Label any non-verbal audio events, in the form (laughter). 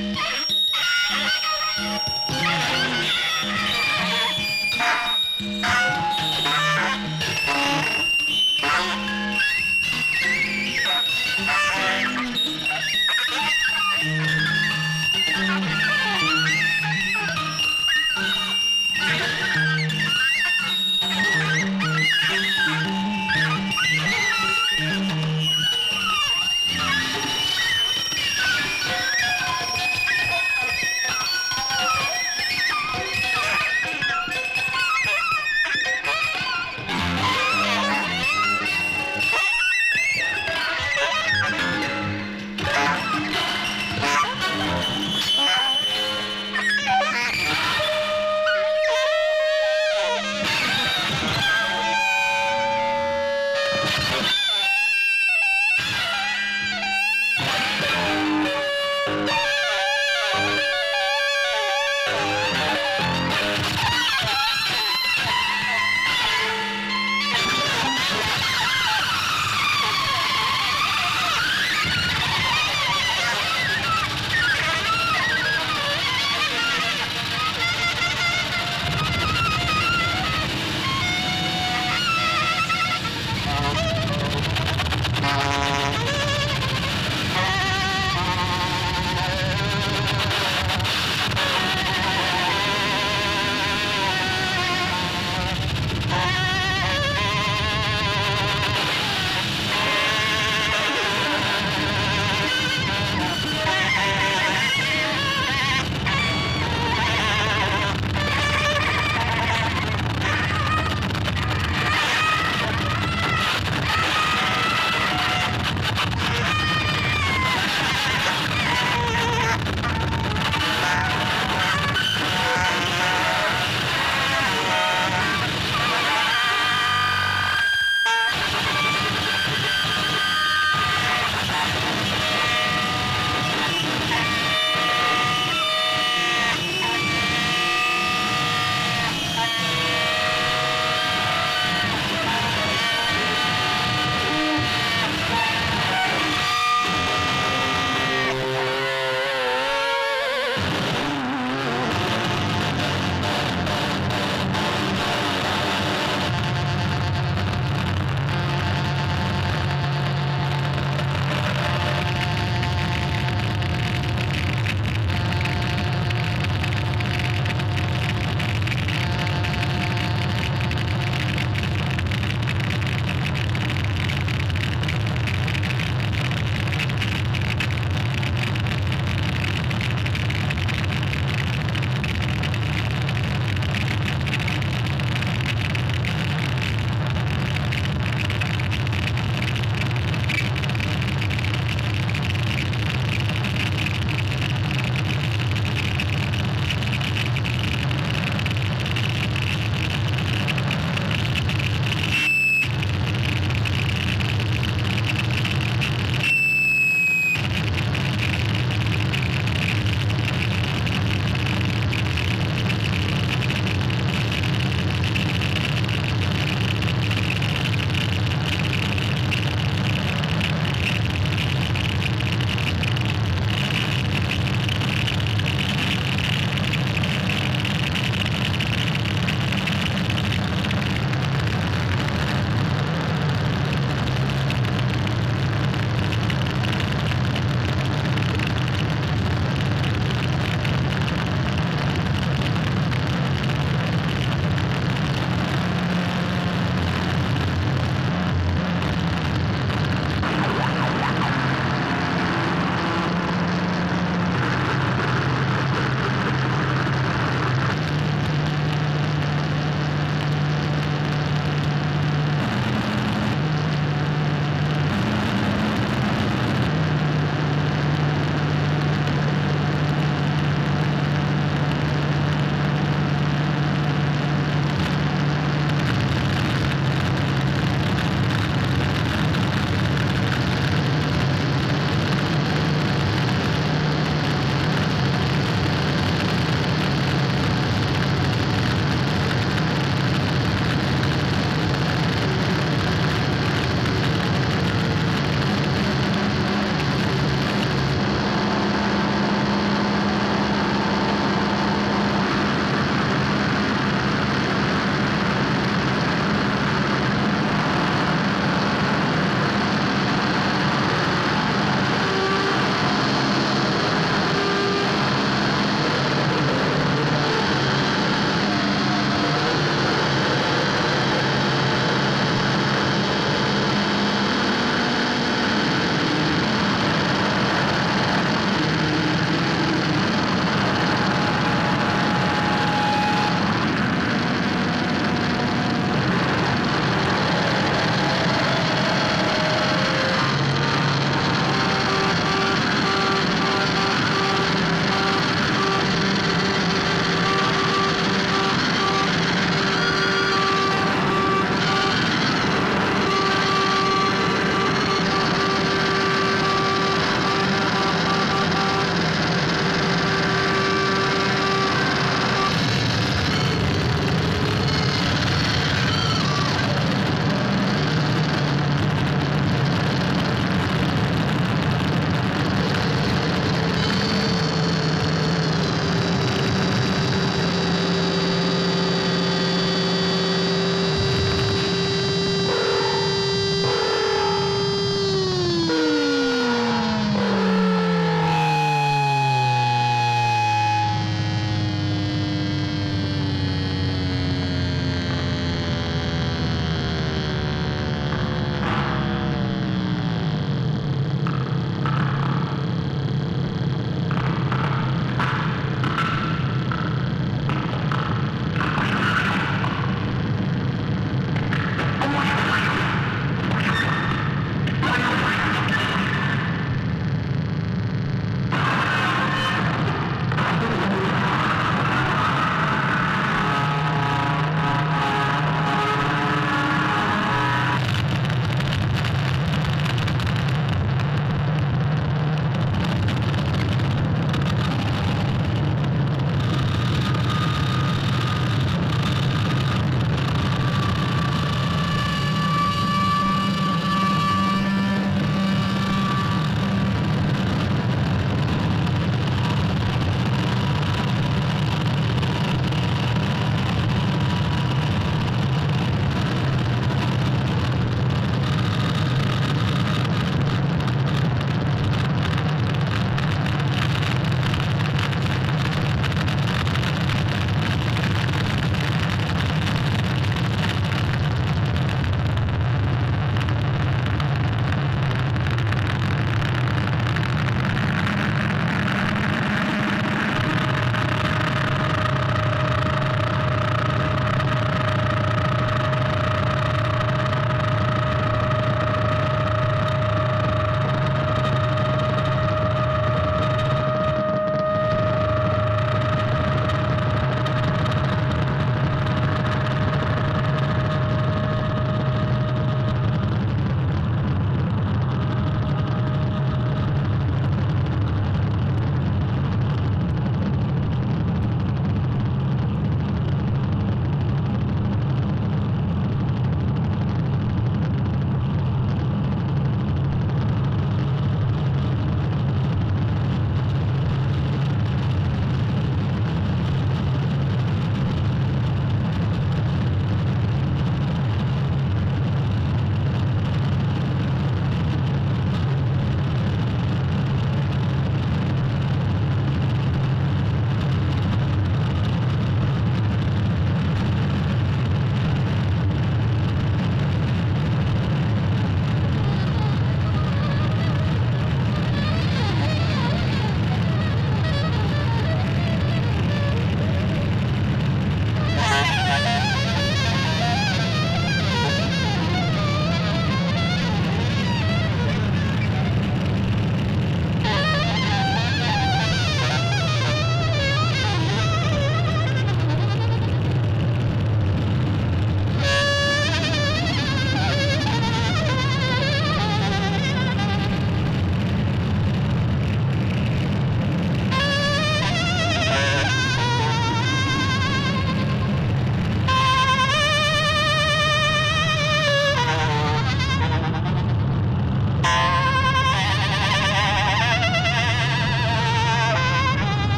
Ah! (laughs)